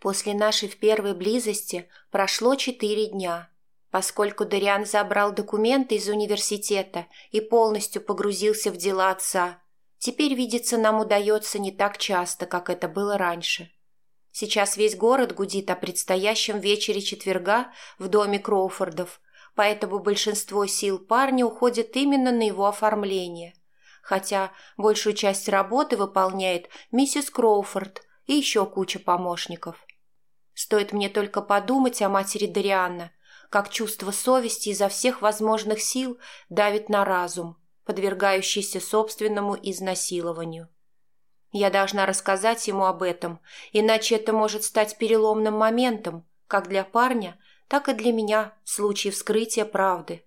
После нашей в первой близости прошло четыре дня. Поскольку Дариан забрал документы из университета и полностью погрузился в дела отца, теперь видеться нам удается не так часто, как это было раньше. Сейчас весь город гудит о предстоящем вечере четверга в доме Кроуфордов, поэтому большинство сил парня уходит именно на его оформление. Хотя большую часть работы выполняет миссис Кроуфорд и еще куча помощников. Стоит мне только подумать о матери Дарианна, как чувство совести изо всех возможных сил давит на разум, подвергающийся собственному изнасилованию. Я должна рассказать ему об этом, иначе это может стать переломным моментом, как для парня, так и для меня в случае вскрытия правды.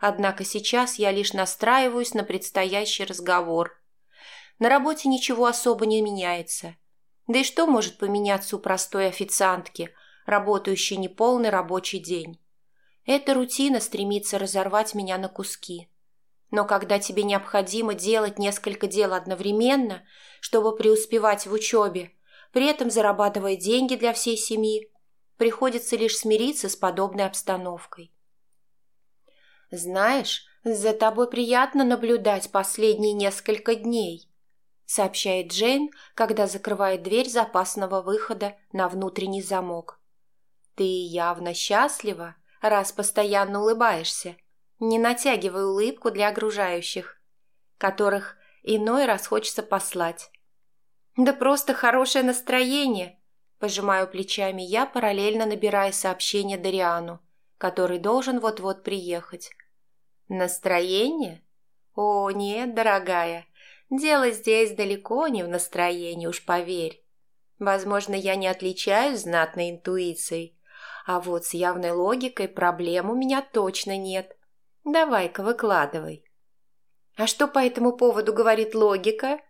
Однако сейчас я лишь настраиваюсь на предстоящий разговор. На работе ничего особо не меняется. Да и что может поменяться у простой официантки, работающей неполный рабочий день? Эта рутина стремится разорвать меня на куски. Но когда тебе необходимо делать несколько дел одновременно, чтобы преуспевать в учебе, при этом зарабатывая деньги для всей семьи, приходится лишь смириться с подобной обстановкой. «Знаешь, за тобой приятно наблюдать последние несколько дней», сообщает Джейн, когда закрывает дверь запасного выхода на внутренний замок. «Ты явно счастлива, раз постоянно улыбаешься» не натягивай улыбку для окружающих, которых иной раз хочется послать. Да просто хорошее настроение, пожимаю плечами я, параллельно набирая сообщение Дариану, который должен вот-вот приехать. Настроение? О, нет, дорогая, дело здесь далеко не в настроении, уж поверь. Возможно, я не отличаюсь знатной интуицией, а вот с явной логикой проблем у меня точно нет. Давай-ка, выкладывай. А что по этому поводу говорит логика?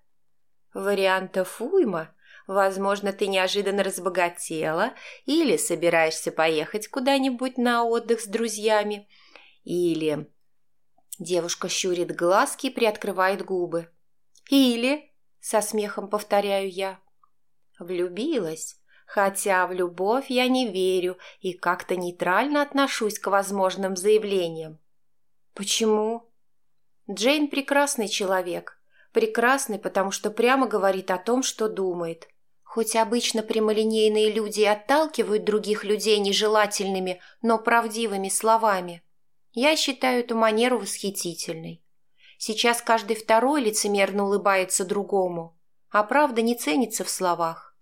Вариантов уйма. Возможно, ты неожиданно разбогатела или собираешься поехать куда-нибудь на отдых с друзьями. Или... Девушка щурит глазки и приоткрывает губы. Или... Со смехом повторяю я. Влюбилась. Хотя в любовь я не верю и как-то нейтрально отношусь к возможным заявлениям. Почему? Джейн прекрасный человек. Прекрасный, потому что прямо говорит о том, что думает. Хоть обычно прямолинейные люди отталкивают других людей нежелательными, но правдивыми словами. Я считаю эту манеру восхитительной. Сейчас каждый второй лицемерно улыбается другому, а правда не ценится в словах.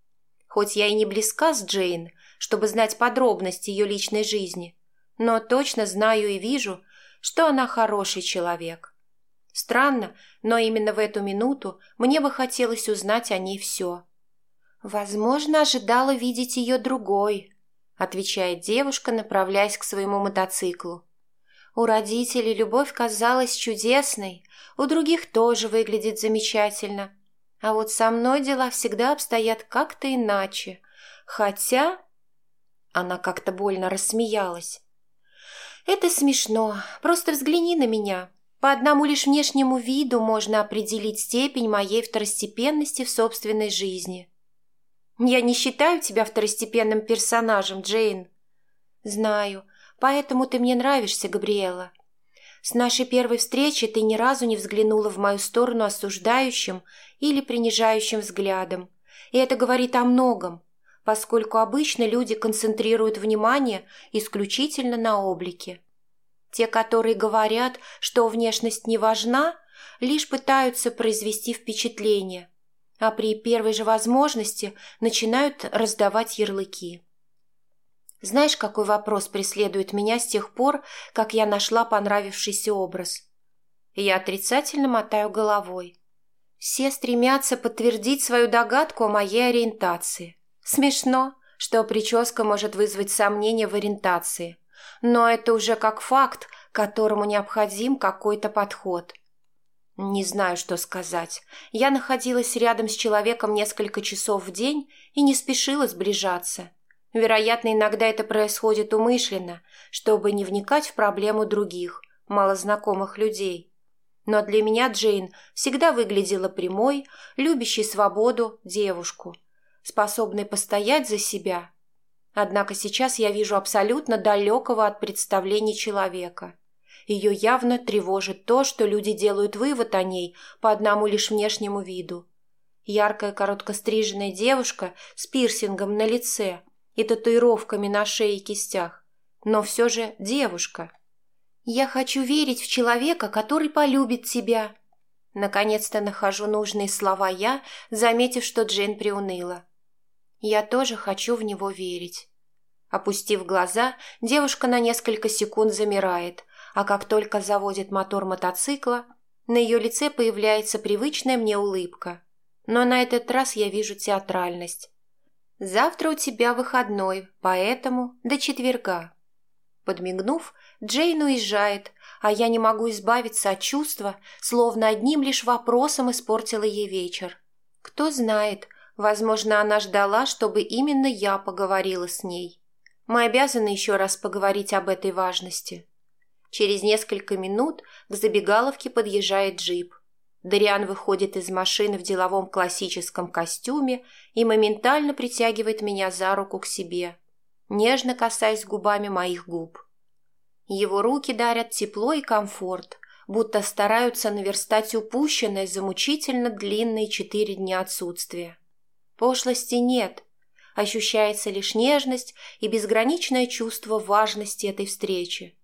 Хоть я и не близка с Джейн, чтобы знать подробности ее личной жизни, но точно знаю и вижу, что она хороший человек. Странно, но именно в эту минуту мне бы хотелось узнать о ней все. «Возможно, ожидала видеть ее другой», — отвечает девушка, направляясь к своему мотоциклу. «У родителей любовь казалась чудесной, у других тоже выглядит замечательно. А вот со мной дела всегда обстоят как-то иначе. Хотя...» Она как-то больно рассмеялась. «Это смешно. Просто взгляни на меня. По одному лишь внешнему виду можно определить степень моей второстепенности в собственной жизни». «Я не считаю тебя второстепенным персонажем, Джейн». «Знаю. Поэтому ты мне нравишься, Габриэла. С нашей первой встречи ты ни разу не взглянула в мою сторону осуждающим или принижающим взглядом. И это говорит о многом поскольку обычно люди концентрируют внимание исключительно на облике. Те, которые говорят, что внешность не важна, лишь пытаются произвести впечатление, а при первой же возможности начинают раздавать ярлыки. Знаешь, какой вопрос преследует меня с тех пор, как я нашла понравившийся образ? Я отрицательно мотаю головой. Все стремятся подтвердить свою догадку о моей ориентации. Смешно, что прическа может вызвать сомнения в ориентации, но это уже как факт, к которому необходим какой-то подход. Не знаю, что сказать. Я находилась рядом с человеком несколько часов в день и не спешила сближаться. Вероятно, иногда это происходит умышленно, чтобы не вникать в проблему других, малознакомых людей. Но для меня Джейн всегда выглядела прямой, любящей свободу девушку – способный постоять за себя. Однако сейчас я вижу абсолютно далекого от представлений человека. Ее явно тревожит то, что люди делают вывод о ней по одному лишь внешнему виду. Яркая короткостриженная девушка с пирсингом на лице и татуировками на шее и кистях, но все же девушка. «Я хочу верить в человека, который полюбит тебя», Наконец-то нахожу нужные слова я, заметив, что Джейн приуныла. Я тоже хочу в него верить. Опустив глаза, девушка на несколько секунд замирает, а как только заводит мотор мотоцикла, на ее лице появляется привычная мне улыбка. Но на этот раз я вижу театральность. «Завтра у тебя выходной, поэтому до четверга». Подмигнув, Джейн уезжает, а я не могу избавиться от чувства, словно одним лишь вопросом испортила ей вечер. Кто знает, возможно, она ждала, чтобы именно я поговорила с ней. Мы обязаны еще раз поговорить об этой важности. Через несколько минут к забегаловке подъезжает джип. Дариан выходит из машины в деловом классическом костюме и моментально притягивает меня за руку к себе, нежно касаясь губами моих губ. Его руки дарят тепло и комфорт, будто стараются наверстать упущенное за мучительно длинные четыре дня отсутствия. Пошлости нет, ощущается лишь нежность и безграничное чувство важности этой встречи.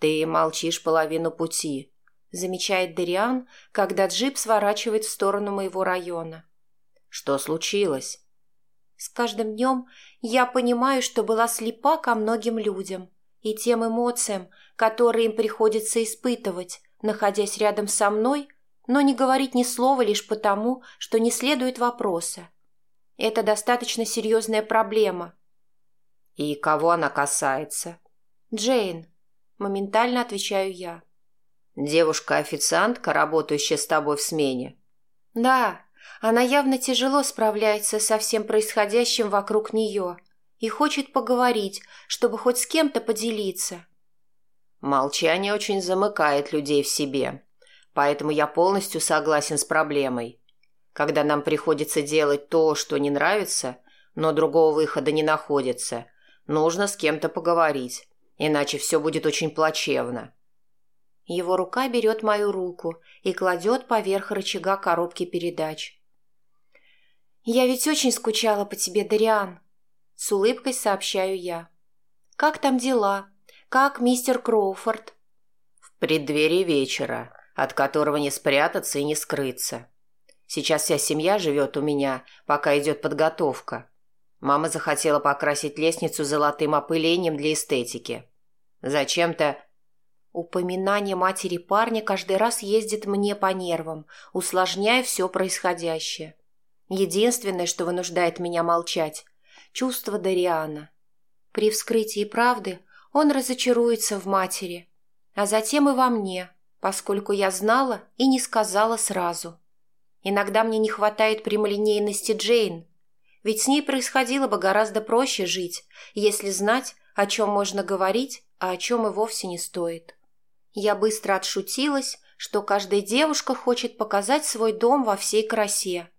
«Ты молчишь половину пути», — замечает Дериан, когда джип сворачивает в сторону моего района. «Что случилось?» С каждым днем я понимаю, что была слепа ко многим людям и тем эмоциям, которые им приходится испытывать, находясь рядом со мной, но не говорить ни слова лишь потому, что не следует вопроса. Это достаточно серьезная проблема. «И кого она касается?» «Джейн», Моментально отвечаю я. Девушка-официантка, работающая с тобой в смене? Да, она явно тяжело справляется со всем происходящим вокруг нее и хочет поговорить, чтобы хоть с кем-то поделиться. Молчание очень замыкает людей в себе, поэтому я полностью согласен с проблемой. Когда нам приходится делать то, что не нравится, но другого выхода не находится, нужно с кем-то поговорить иначе все будет очень плачевно. Его рука берет мою руку и кладет поверх рычага коробки передач. «Я ведь очень скучала по тебе, Дариан», — с улыбкой сообщаю я. «Как там дела? Как мистер Кроуфорд?» «В преддверии вечера, от которого не спрятаться и не скрыться. Сейчас вся семья живет у меня, пока идет подготовка. Мама захотела покрасить лестницу золотым опылением для эстетики. Зачем-то... Упоминание матери парня каждый раз ездит мне по нервам, усложняя все происходящее. Единственное, что вынуждает меня молчать – чувство Дариана. При вскрытии правды он разочаруется в матери, а затем и во мне, поскольку я знала и не сказала сразу. Иногда мне не хватает прямолинейности Джейн, ведь с ней происходило бы гораздо проще жить, если знать, о чем можно говорить а о чем и вовсе не стоит. Я быстро отшутилась, что каждая девушка хочет показать свой дом во всей красе,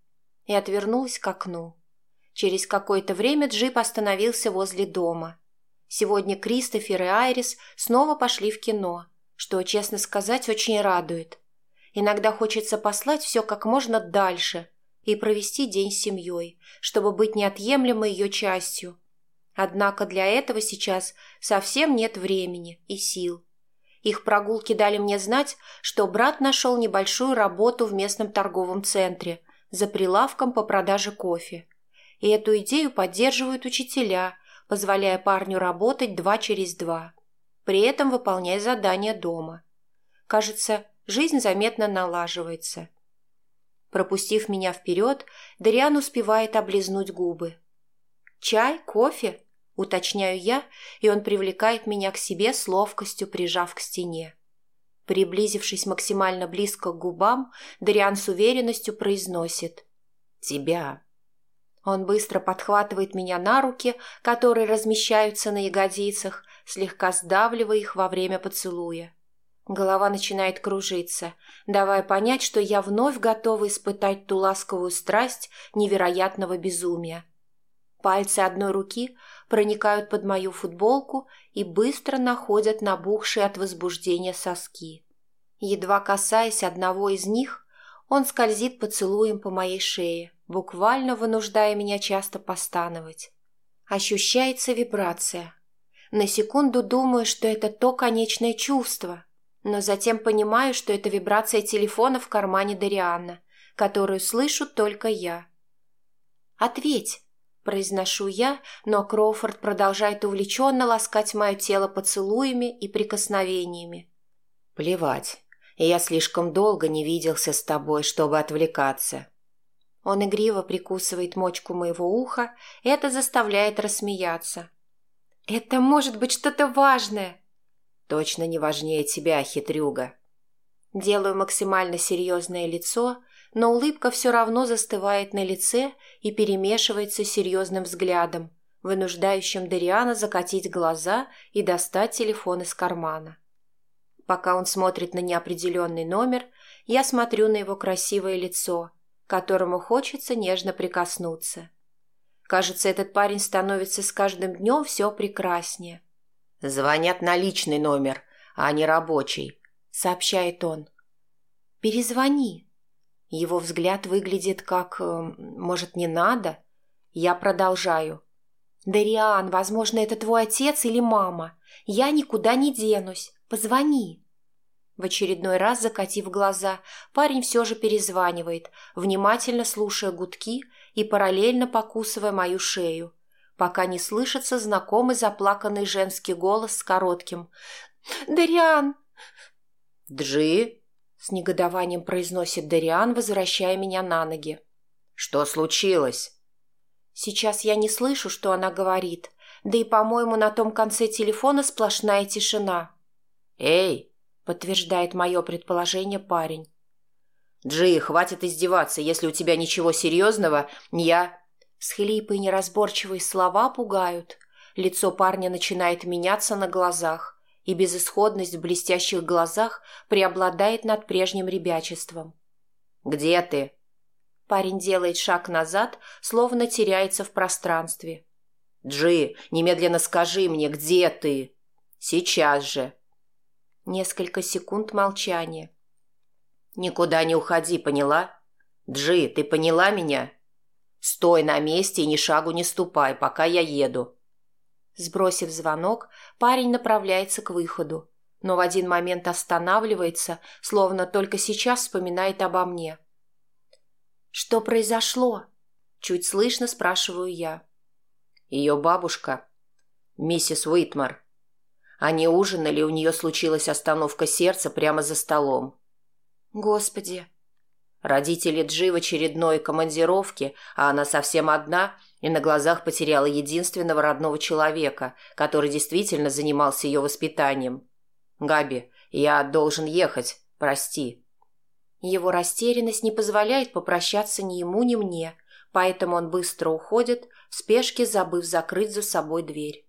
и отвернулась к окну. Через какое-то время джип остановился возле дома. Сегодня Кристофер и Айрис снова пошли в кино, что, честно сказать, очень радует. Иногда хочется послать все как можно дальше и провести день с семьей, чтобы быть неотъемлемой ее частью, Однако для этого сейчас совсем нет времени и сил. Их прогулки дали мне знать, что брат нашел небольшую работу в местном торговом центре за прилавком по продаже кофе. И эту идею поддерживают учителя, позволяя парню работать два через два, при этом выполняя задания дома. Кажется, жизнь заметно налаживается. Пропустив меня вперед, Дариан успевает облизнуть губы. «Чай? Кофе?» – уточняю я, и он привлекает меня к себе с ловкостью, прижав к стене. Приблизившись максимально близко к губам, Дариан с уверенностью произносит «Тебя». Он быстро подхватывает меня на руки, которые размещаются на ягодицах, слегка сдавливая их во время поцелуя. Голова начинает кружиться, давая понять, что я вновь готова испытать ту ласковую страсть невероятного безумия. Пальцы одной руки проникают под мою футболку и быстро находят набухшие от возбуждения соски. Едва касаясь одного из них, он скользит поцелуем по моей шее, буквально вынуждая меня часто постановать. Ощущается вибрация. На секунду думаю, что это то конечное чувство, но затем понимаю, что это вибрация телефона в кармане Дарианна, которую слышу только я. «Ответь!» – произношу я, но Кроуфорд продолжает увлеченно ласкать мое тело поцелуями и прикосновениями. «Плевать. Я слишком долго не виделся с тобой, чтобы отвлекаться». Он игриво прикусывает мочку моего уха, это заставляет рассмеяться. «Это может быть что-то важное!» Точно не важнее тебя, хитрюга. Делаю максимально серьезное лицо, но улыбка все равно застывает на лице и перемешивается с серьезным взглядом, вынуждающим Дариана закатить глаза и достать телефон из кармана. Пока он смотрит на неопределенный номер, я смотрю на его красивое лицо, которому хочется нежно прикоснуться. Кажется, этот парень становится с каждым днем все прекраснее – «Звонят на личный номер, а не рабочий», — сообщает он. «Перезвони». Его взгляд выглядит как э, «может, не надо?» Я продолжаю. «Дариан, возможно, это твой отец или мама. Я никуда не денусь. Позвони». В очередной раз, закатив глаза, парень все же перезванивает, внимательно слушая гудки и параллельно покусывая мою шею пока не слышится знакомый заплаканный женский голос с коротким «Дариан!» «Джи?» — с негодованием произносит Дариан, возвращая меня на ноги. «Что случилось?» Сейчас я не слышу, что она говорит, да и, по-моему, на том конце телефона сплошная тишина. «Эй!» — подтверждает мое предположение парень. «Джи, хватит издеваться. Если у тебя ничего серьезного, я...» Схлипы и неразборчивые слова пугают. Лицо парня начинает меняться на глазах, и безысходность в блестящих глазах преобладает над прежним ребячеством. «Где ты?» Парень делает шаг назад, словно теряется в пространстве. «Джи, немедленно скажи мне, где ты?» «Сейчас же!» Несколько секунд молчания. «Никуда не уходи, поняла? Джи, ты поняла меня?» Стой на месте и ни шагу не ступай, пока я еду. Сбросив звонок, парень направляется к выходу, но в один момент останавливается, словно только сейчас вспоминает обо мне. «Что произошло?» – чуть слышно спрашиваю я. Ее бабушка, миссис Уитмар. Они ужинали, у нее случилась остановка сердца прямо за столом. «Господи!» Родители Джи в очередной командировке, а она совсем одна и на глазах потеряла единственного родного человека, который действительно занимался ее воспитанием. «Габи, я должен ехать, прости». Его растерянность не позволяет попрощаться ни ему, ни мне, поэтому он быстро уходит, в спешке забыв закрыть за собой дверь.